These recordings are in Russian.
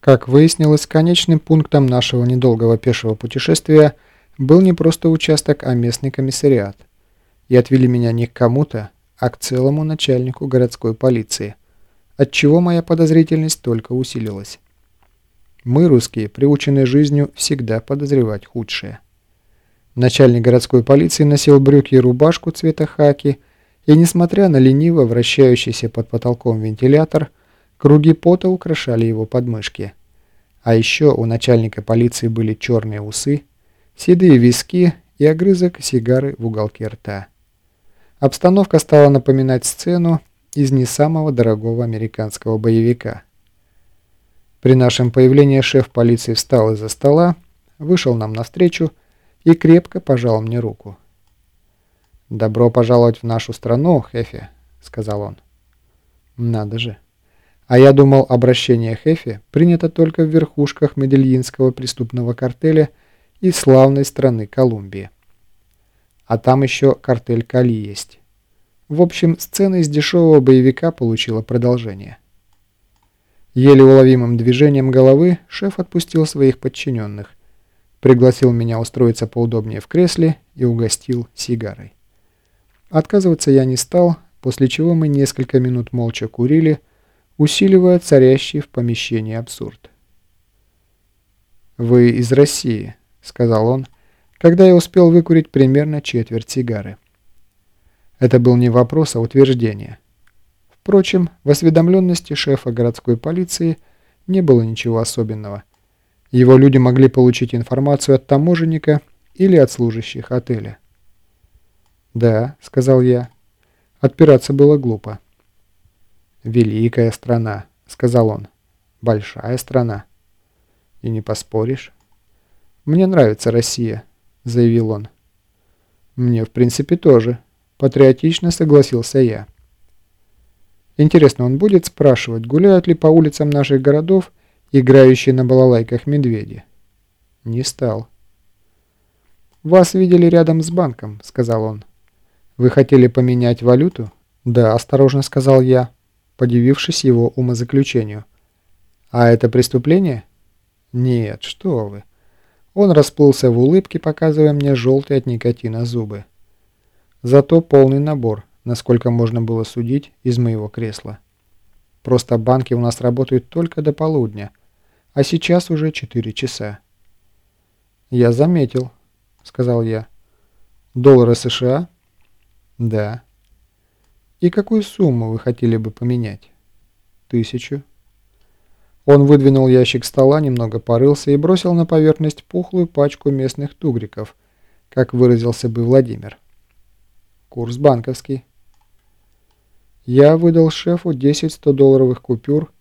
Как выяснилось, конечным пунктом нашего недолгого пешего путешествия был не просто участок, а местный комиссариат. И отвели меня не к кому-то, а к целому начальнику городской полиции, отчего моя подозрительность только усилилась. Мы, русские, приучены жизнью всегда подозревать худшее. Начальник городской полиции носил брюки и рубашку цвета хаки, и, несмотря на лениво вращающийся под потолком вентилятор, Круги пота украшали его подмышки. А еще у начальника полиции были черные усы, седые виски и огрызок сигары в уголке рта. Обстановка стала напоминать сцену из не самого дорогого американского боевика. При нашем появлении шеф полиции встал из-за стола, вышел нам навстречу и крепко пожал мне руку. «Добро пожаловать в нашу страну, Хефе», — сказал он. «Надо же». А я думал, обращение Хэфи принято только в верхушках медельинского преступного картеля и славной страны Колумбии. А там еще картель Кали есть. В общем, сцена из дешевого боевика получила продолжение. Еле уловимым движением головы шеф отпустил своих подчиненных, пригласил меня устроиться поудобнее в кресле и угостил сигарой. Отказываться я не стал, после чего мы несколько минут молча курили, усиливая царящий в помещении абсурд. «Вы из России», — сказал он, когда я успел выкурить примерно четверть сигары. Это был не вопрос, а утверждение. Впрочем, в осведомленности шефа городской полиции не было ничего особенного. Его люди могли получить информацию от таможенника или от служащих отеля. «Да», — сказал я. Отпираться было глупо. «Великая страна», — сказал он. «Большая страна». «И не поспоришь». «Мне нравится Россия», — заявил он. «Мне, в принципе, тоже», — патриотично согласился я. Интересно, он будет спрашивать, гуляют ли по улицам наших городов играющие на балалайках медведи? Не стал. «Вас видели рядом с банком», — сказал он. «Вы хотели поменять валюту?» «Да», — осторожно сказал я подивившись его умозаключению. «А это преступление?» «Нет, что вы». Он расплылся в улыбке, показывая мне желтые от никотина зубы. Зато полный набор, насколько можно было судить из моего кресла. Просто банки у нас работают только до полудня, а сейчас уже 4 часа. «Я заметил», — сказал я. «Доллары США?» «Да». «И какую сумму вы хотели бы поменять?» «Тысячу». Он выдвинул ящик стола, немного порылся и бросил на поверхность пухлую пачку местных тугриков, как выразился бы Владимир. «Курс банковский». Я выдал шефу 10 100-долларовых купюр,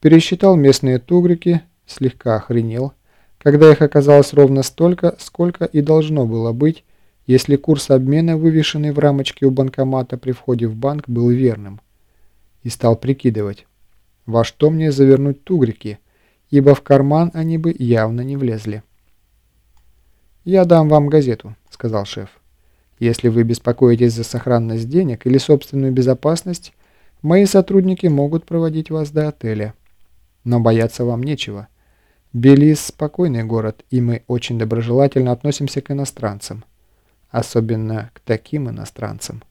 пересчитал местные тугрики, слегка охренел, когда их оказалось ровно столько, сколько и должно было быть, если курс обмена, вывешенный в рамочке у банкомата при входе в банк, был верным. И стал прикидывать, во что мне завернуть тугрики, ибо в карман они бы явно не влезли. «Я дам вам газету», — сказал шеф. «Если вы беспокоитесь за сохранность денег или собственную безопасность, мои сотрудники могут проводить вас до отеля. Но бояться вам нечего. Белиз – спокойный город, и мы очень доброжелательно относимся к иностранцам особенно к таким иностранцам.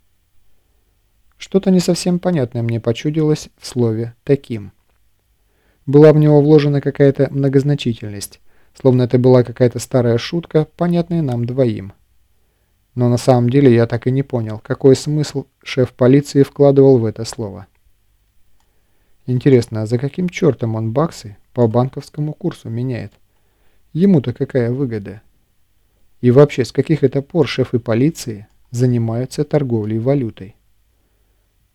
Что-то не совсем понятное мне почудилось в слове «таким». Была в него вложена какая-то многозначительность, словно это была какая-то старая шутка, понятная нам двоим. Но на самом деле я так и не понял, какой смысл шеф полиции вкладывал в это слово. Интересно, а за каким чертом он баксы по банковскому курсу меняет? Ему-то какая выгода? И вообще, с каких это пор шефы полиции занимаются торговлей валютой?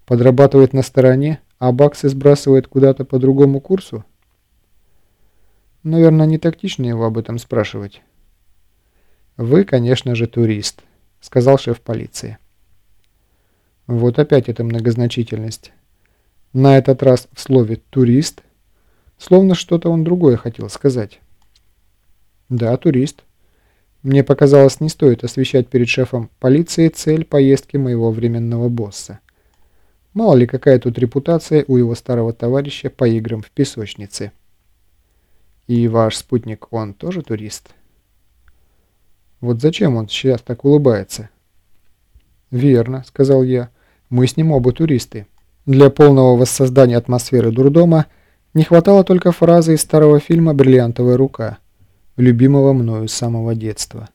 Подрабатывает на стороне, а баксы сбрасывает куда-то по другому курсу? Наверное, не тактично его об этом спрашивать. «Вы, конечно же, турист», — сказал шеф полиции. Вот опять эта многозначительность. На этот раз в слове «турист» словно что-то он другое хотел сказать. «Да, турист». Мне показалось, не стоит освещать перед шефом полиции цель поездки моего временного босса. Мало ли какая тут репутация у его старого товарища по играм в песочнице. И ваш спутник, он тоже турист? Вот зачем он сейчас так улыбается? Верно, сказал я. Мы с ним оба туристы. Для полного воссоздания атмосферы дурдома не хватало только фразы из старого фильма «Бриллиантовая рука», любимого мною с самого детства.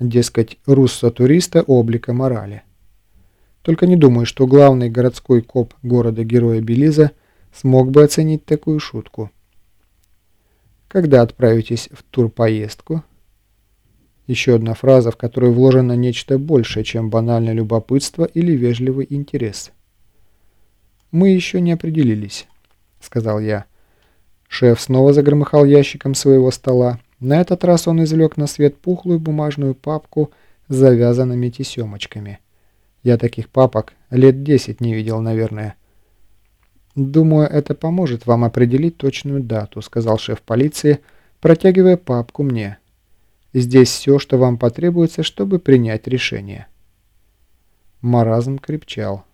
Дескать, руссо-туриста облика морали. Только не думаю, что главный городской коп города-героя Белиза смог бы оценить такую шутку. Когда отправитесь в турпоездку? Еще одна фраза, в которой вложено нечто большее, чем банальное любопытство или вежливый интерес. «Мы еще не определились», — сказал я. Шеф снова загромыхал ящиком своего стола. На этот раз он извлек на свет пухлую бумажную папку с завязанными тесемочками. Я таких папок лет десять не видел, наверное. «Думаю, это поможет вам определить точную дату», — сказал шеф полиции, протягивая папку мне. «Здесь все, что вам потребуется, чтобы принять решение». Маразм крепчал.